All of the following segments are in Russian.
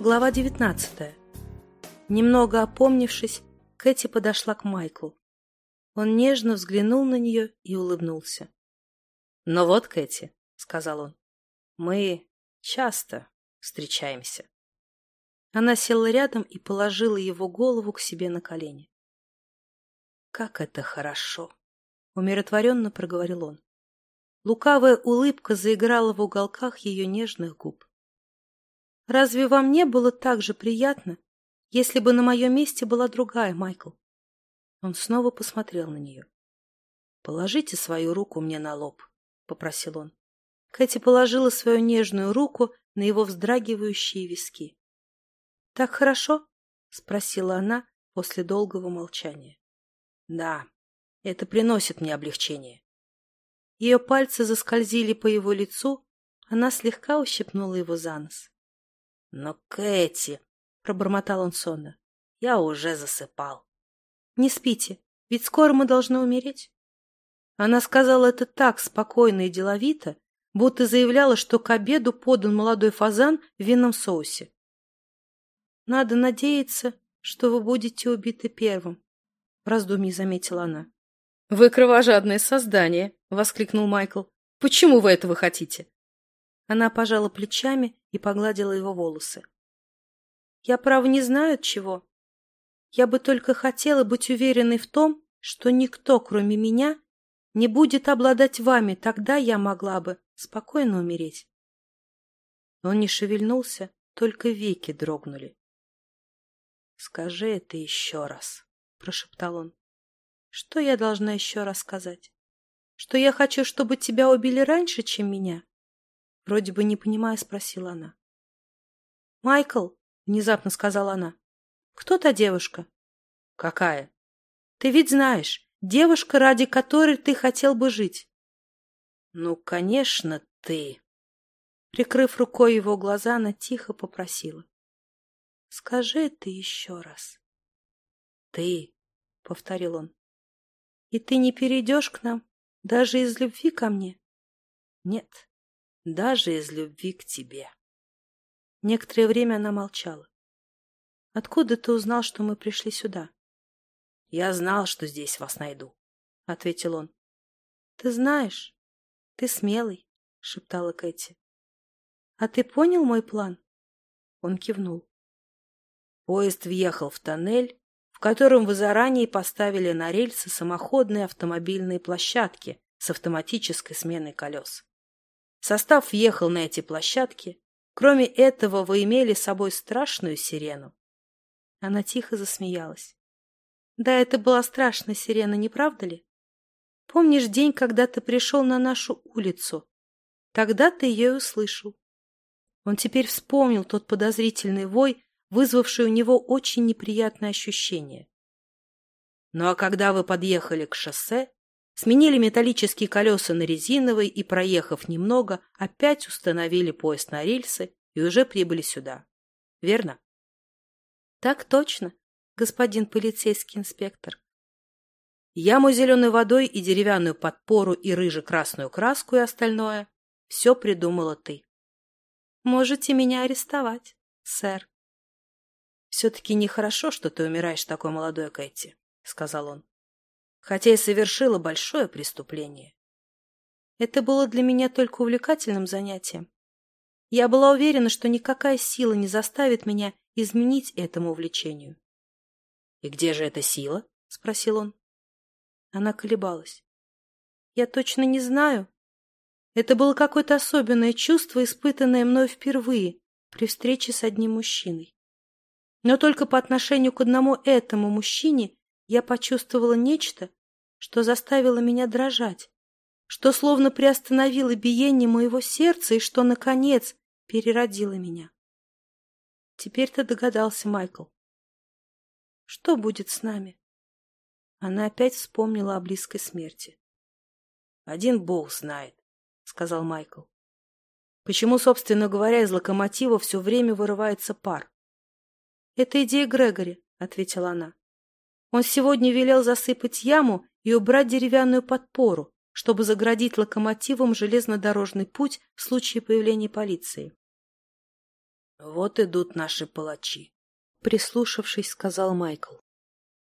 Глава 19. Немного опомнившись, Кэти подошла к Майклу. Он нежно взглянул на нее и улыбнулся. — Ну вот, Кэти, — сказал он, — мы часто встречаемся. Она села рядом и положила его голову к себе на колени. — Как это хорошо! — умиротворенно проговорил он. Лукавая улыбка заиграла в уголках ее нежных губ. Разве вам не было так же приятно, если бы на моем месте была другая, Майкл? Он снова посмотрел на нее. — Положите свою руку мне на лоб, — попросил он. Кэти положила свою нежную руку на его вздрагивающие виски. — Так хорошо? — спросила она после долгого молчания. — Да, это приносит мне облегчение. Ее пальцы заскользили по его лицу, она слегка ущипнула его за нос. — Но, Кэти, — пробормотал он сонно, — я уже засыпал. — Не спите, ведь скоро мы должны умереть. Она сказала это так спокойно и деловито, будто заявляла, что к обеду подан молодой фазан в винном соусе. — Надо надеяться, что вы будете убиты первым, — в раздумье заметила она. — Вы кровожадное создание, — воскликнул Майкл. — Почему вы этого хотите? Она пожала плечами и погладила его волосы. «Я, право, не знаю чего. Я бы только хотела быть уверенной в том, что никто, кроме меня, не будет обладать вами, тогда я могла бы спокойно умереть». Он не шевельнулся, только веки дрогнули. «Скажи это еще раз», — прошептал он. «Что я должна еще раз сказать? Что я хочу, чтобы тебя убили раньше, чем меня?» Вроде бы не понимая, спросила она. «Майкл», — внезапно сказала она, — «кто та девушка?» «Какая?» «Ты ведь знаешь, девушка, ради которой ты хотел бы жить». «Ну, конечно, ты...» Прикрыв рукой его глаза, она тихо попросила. «Скажи это еще раз». «Ты», — повторил он. «И ты не перейдешь к нам, даже из любви ко мне?» «Нет, даже из любви к тебе. Некоторое время она молчала. — Откуда ты узнал, что мы пришли сюда? — Я знал, что здесь вас найду, — ответил он. — Ты знаешь, ты смелый, — шептала Кэти. — А ты понял мой план? Он кивнул. Поезд въехал в тоннель, в котором вы заранее поставили на рельсы самоходные автомобильные площадки с автоматической сменой колес. Состав въехал на эти площадки. Кроме этого, вы имели с собой страшную сирену. Она тихо засмеялась. Да, это была страшная сирена, не правда ли? Помнишь день, когда ты пришел на нашу улицу? Тогда ты ее услышал. Он теперь вспомнил тот подозрительный вой, вызвавший у него очень неприятное ощущение. Ну а когда вы подъехали к шоссе, Сменили металлические колеса на резиновые и, проехав немного, опять установили поезд на рельсы и уже прибыли сюда. Верно? Так точно, господин полицейский инспектор. Яму зеленой водой и деревянную подпору и рыже-красную краску и остальное — все придумала ты. Можете меня арестовать, сэр. Все-таки нехорошо, что ты умираешь такой молодой, Кэти, — сказал он хотя и совершила большое преступление. Это было для меня только увлекательным занятием. Я была уверена, что никакая сила не заставит меня изменить этому увлечению. — И где же эта сила? — спросил он. Она колебалась. — Я точно не знаю. Это было какое-то особенное чувство, испытанное мной впервые при встрече с одним мужчиной. Но только по отношению к одному этому мужчине я почувствовала нечто, что заставило меня дрожать, что словно приостановило биение моего сердца и что, наконец, переродило меня. Теперь ты догадался, Майкл. Что будет с нами? Она опять вспомнила о близкой смерти. Один бог знает, — сказал Майкл. Почему, собственно говоря, из локомотива все время вырывается пар? — Это идея Грегори, — ответила она. Он сегодня велел засыпать яму и убрать деревянную подпору, чтобы заградить локомотивом железнодорожный путь в случае появления полиции. Вот идут наши палачи, прислушавшись, сказал Майкл.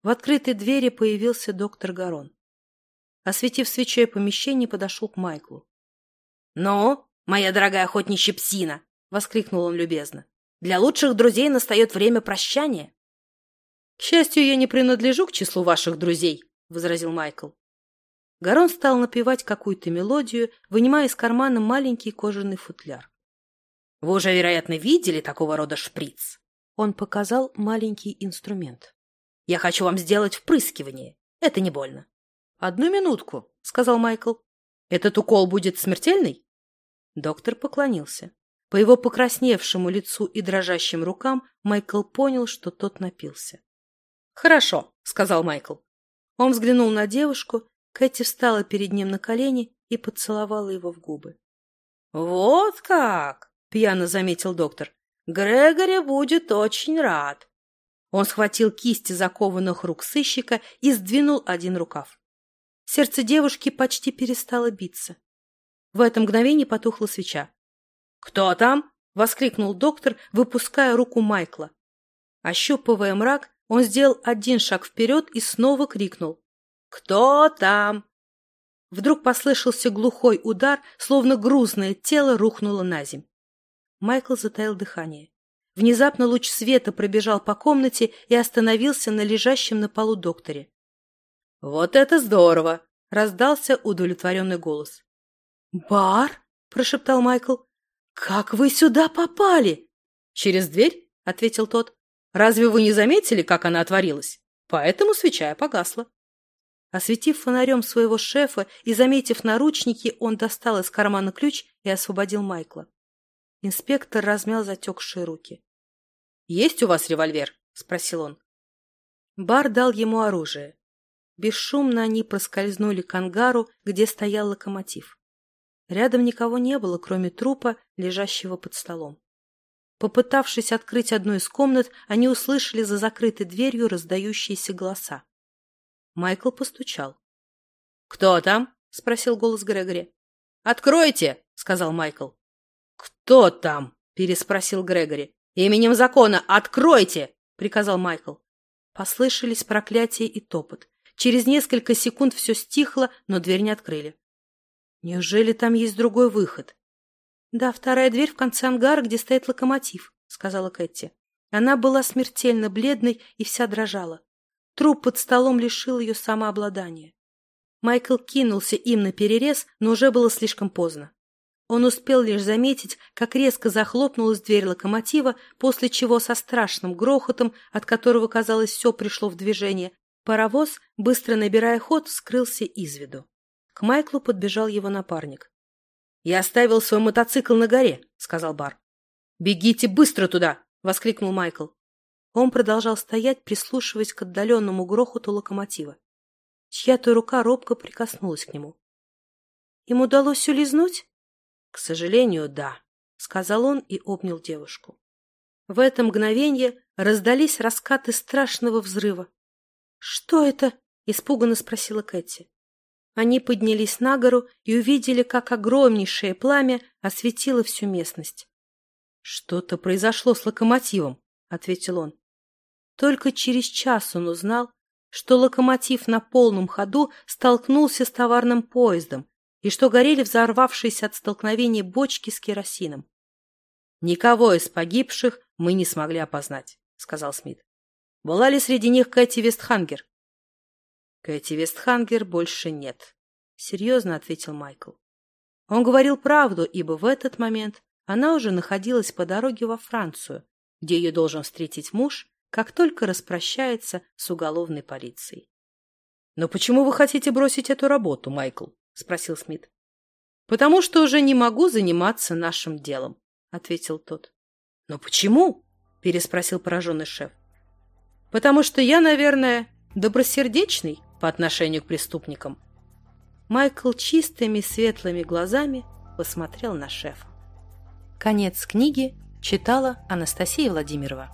В открытой двери появился доктор Гарон. Осветив свечой помещение, подошел к Майклу. — Ну, моя дорогая охотничья псина! — воскликнул он любезно. — Для лучших друзей настает время прощания. — К счастью, я не принадлежу к числу ваших друзей, — возразил Майкл. Гарон стал напевать какую-то мелодию, вынимая из кармана маленький кожаный футляр. Вы уже, вероятно, видели такого рода шприц. Он показал маленький инструмент. Я хочу вам сделать впрыскивание. Это не больно. Одну минутку, сказал Майкл. Этот укол будет смертельный? Доктор поклонился. По его покрасневшему лицу и дрожащим рукам Майкл понял, что тот напился. «Хорошо», — сказал Майкл. Он взглянул на девушку, Кэти встала перед ним на колени и поцеловала его в губы. «Вот как!» пьяно заметил доктор. Грегори будет очень рад. Он схватил кисти закованных рук сыщика и сдвинул один рукав. Сердце девушки почти перестало биться. В это мгновение потухла свеча. «Кто там?» — воскликнул доктор, выпуская руку Майкла. Ощупывая мрак, он сделал один шаг вперед и снова крикнул. «Кто там?» Вдруг послышался глухой удар, словно грузное тело рухнуло на земь. Майкл затаил дыхание. Внезапно луч света пробежал по комнате и остановился на лежащем на полу докторе. «Вот это здорово!» — раздался удовлетворенный голос. «Бар?» — прошептал Майкл. «Как вы сюда попали?» «Через дверь?» — ответил тот. «Разве вы не заметили, как она отворилась? Поэтому свеча погасла». Осветив фонарем своего шефа и заметив наручники, он достал из кармана ключ и освободил Майкла. Инспектор размял затекшие руки. «Есть у вас револьвер?» — спросил он. Бар дал ему оружие. Бесшумно они проскользнули к ангару, где стоял локомотив. Рядом никого не было, кроме трупа, лежащего под столом. Попытавшись открыть одну из комнат, они услышали за закрытой дверью раздающиеся голоса. Майкл постучал. «Кто там?» — спросил голос Грегори. «Откройте!» — сказал Майкл. «Кто там?» — переспросил Грегори. «Именем закона откройте!» — приказал Майкл. Послышались проклятия и топот. Через несколько секунд все стихло, но дверь не открыли. Неужели там есть другой выход? Да, вторая дверь в конце ангара, где стоит локомотив, сказала Кэти. Она была смертельно бледной и вся дрожала. Труп под столом лишил ее самообладания. Майкл кинулся им на перерез, но уже было слишком поздно. Он успел лишь заметить, как резко захлопнулась дверь локомотива, после чего со страшным грохотом, от которого, казалось, все пришло в движение, паровоз, быстро набирая ход, скрылся из виду. К Майклу подбежал его напарник. «Я оставил свой мотоцикл на горе», — сказал Бар. «Бегите быстро туда!» — воскликнул Майкл. Он продолжал стоять, прислушиваясь к отдаленному грохоту локомотива. Чья-то рука робко прикоснулась к нему. «Им удалось улизнуть?» «К сожалению, да», — сказал он и обнял девушку. В это мгновение раздались раскаты страшного взрыва. «Что это?» — испуганно спросила Кэти. Они поднялись на гору и увидели, как огромнейшее пламя осветило всю местность. «Что-то произошло с локомотивом», — ответил он. Только через час он узнал, что локомотив на полном ходу столкнулся с товарным поездом, и что горели взорвавшиеся от столкновения бочки с керосином. «Никого из погибших мы не смогли опознать», — сказал Смит. «Была ли среди них Кэти Вестхангер?» «Кэти Вестхангер больше нет», — серьезно ответил Майкл. Он говорил правду, ибо в этот момент она уже находилась по дороге во Францию, где ее должен встретить муж, как только распрощается с уголовной полицией. «Но почему вы хотите бросить эту работу, Майкл?» — спросил Смит. — Потому что уже не могу заниматься нашим делом, — ответил тот. — Но почему? — переспросил пораженный шеф. — Потому что я, наверное, добросердечный по отношению к преступникам. Майкл чистыми светлыми глазами посмотрел на шефа. Конец книги читала Анастасия Владимирова.